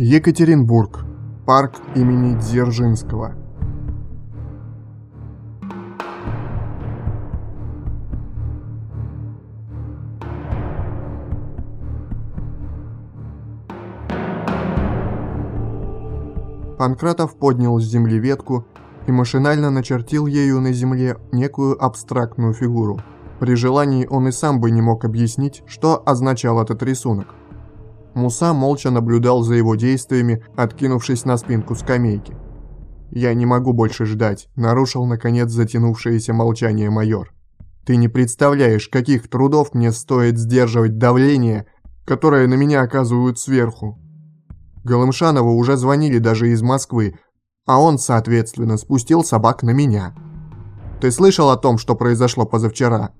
Екатеринбург. Парк имени Дзержинского. Панкратов поднял с земли ветку и машинально начертил ею на земле некую абстрактную фигуру. При желании он и сам бы не мог объяснить, что означал этот рисунок. Муса молча наблюдал за его действиями, откинувшись на спинку скамейки. «Я не могу больше ждать», – нарушил, наконец, затянувшееся молчание майор. «Ты не представляешь, каких трудов мне стоит сдерживать давление, которое на меня оказывают сверху. Голымшанову уже звонили даже из Москвы, а он, соответственно, спустил собак на меня. Ты слышал о том, что произошло позавчера?»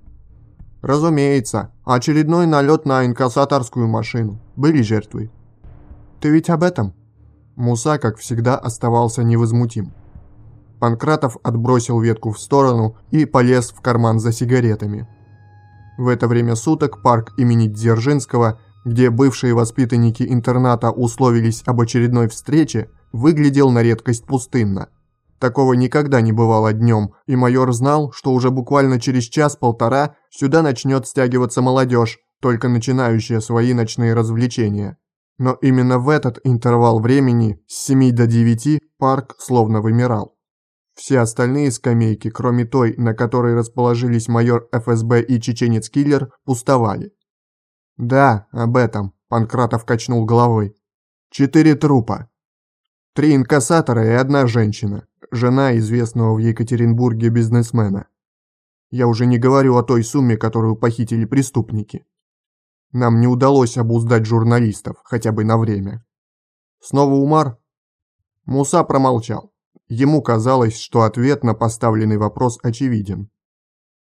Разумеется, очередной налет на инкассаторскую машину. Были жертвы. Ты ведь об этом? Муса, как всегда, оставался невозмутим. Панкратов отбросил ветку в сторону и полез в карман за сигаретами. В это время суток парк имени Дзержинского, где бывшие воспитанники интерната условились об очередной встрече, выглядел на редкость пустынно – Такого никогда не бывало днем, и майор знал, что уже буквально через час-полтора сюда начнет стягиваться молодежь, только начинающая свои ночные развлечения. Но именно в этот интервал времени с 7 до 9 парк словно вымирал. Все остальные скамейки, кроме той, на которой расположились майор ФСБ и чеченец-киллер, пустовали. «Да, об этом», – Панкратов качнул головой. «Четыре трупа. Три инкассатора и одна женщина жена известного в Екатеринбурге бизнесмена. Я уже не говорю о той сумме, которую похитили преступники. Нам не удалось обуздать журналистов, хотя бы на время. Снова Умар? Муса промолчал. Ему казалось, что ответ на поставленный вопрос очевиден.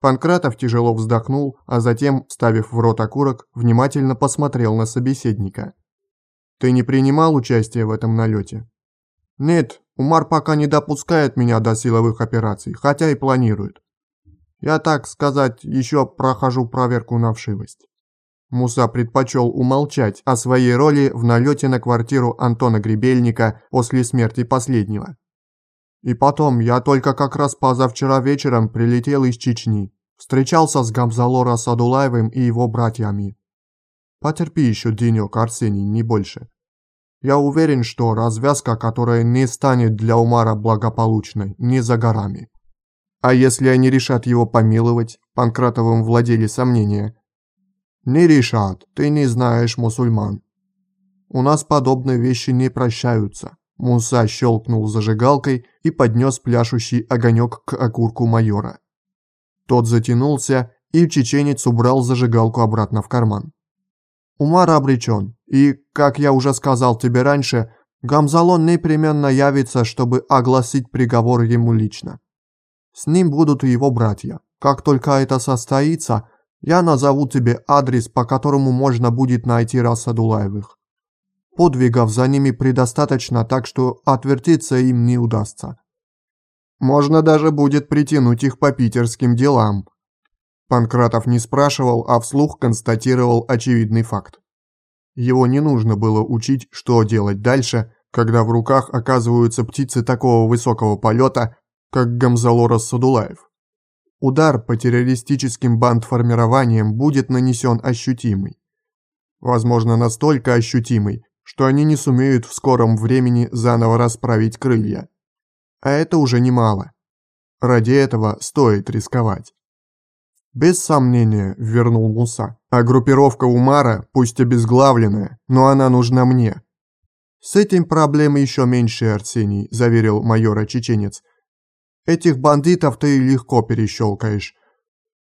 Панкратов тяжело вздохнул, а затем, вставив в рот окурок, внимательно посмотрел на собеседника. «Ты не принимал участие в этом налете?» «Нет, Умар пока не допускает меня до силовых операций, хотя и планирует. Я, так сказать, еще прохожу проверку на вшивость. Муса предпочел умолчать о своей роли в налете на квартиру Антона Гребельника после смерти последнего. И потом, я только как раз позавчера вечером прилетел из Чечни. Встречался с Гамзалора Садулаевым и его братьями. Потерпи еще денек, Арсений, не больше. Я уверен, что развязка, которая не станет для Умара благополучной, не за горами. А если они решат его помиловать, Панкратовым владели сомнения. Не решат, ты не знаешь мусульман. У нас подобные вещи не прощаются. Муса щелкнул зажигалкой и поднес пляшущий огонек к окурку майора. Тот затянулся, и чеченец убрал зажигалку обратно в карман. Умар обречен, и, как я уже сказал тебе раньше, Гамзалон непременно явится, чтобы огласить приговор ему лично. С ним будут и его братья. Как только это состоится, я назову тебе адрес, по которому можно будет найти Расадулаевых. Подвигов за ними предостаточно, так что отвертеться им не удастся. Можно даже будет притянуть их по питерским делам, Панкратов не спрашивал, а вслух констатировал очевидный факт. Его не нужно было учить, что делать дальше, когда в руках оказываются птицы такого высокого полета, как Гамзалора Садулаев. Удар по террористическим бандформированиям будет нанесен ощутимый. Возможно, настолько ощутимый, что они не сумеют в скором времени заново расправить крылья. А это уже немало. Ради этого стоит рисковать. «Без сомнения», – вернул Муса. «А группировка Умара, пусть обезглавленная, но она нужна мне». «С этим проблемы еще меньше, Арсений», – заверил майора чеченец. «Этих бандитов ты легко перещелкаешь.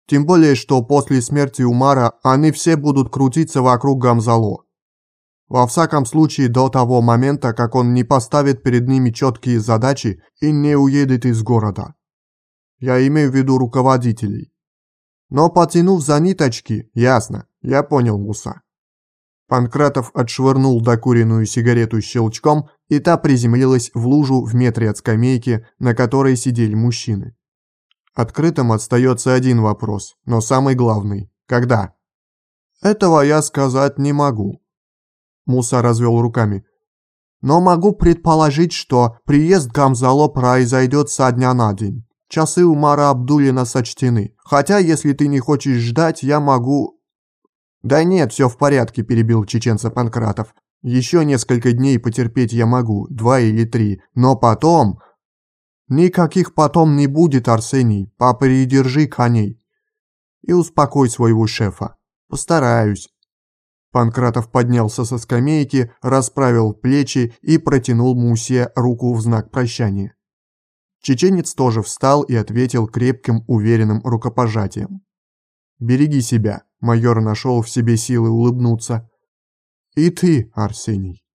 Тем более, что после смерти Умара они все будут крутиться вокруг Гамзало. Во всяком случае, до того момента, как он не поставит перед ними четкие задачи и не уедет из города. Я имею в виду руководителей. Но потянув за ниточки, ясно, я понял Муса. Панкратов отшвырнул докуренную сигарету щелчком, и та приземлилась в лужу в метре от скамейки, на которой сидели мужчины. Открытым остается один вопрос, но самый главный – когда? Этого я сказать не могу. Муса развел руками. Но могу предположить, что приезд Гамзало произойдет со дня на день. Часы Умара Абдулина сочтены. Хотя, если ты не хочешь ждать, я могу...» «Да нет, все в порядке», – перебил чеченца Панкратов. «Еще несколько дней потерпеть я могу, два или три. Но потом...» «Никаких потом не будет, Арсений. Попридержи коней. И успокой своего шефа. Постараюсь». Панкратов поднялся со скамейки, расправил плечи и протянул Мусе руку в знак прощания. Чеченец тоже встал и ответил крепким, уверенным рукопожатием. «Береги себя», — майор нашел в себе силы улыбнуться. «И ты, Арсений».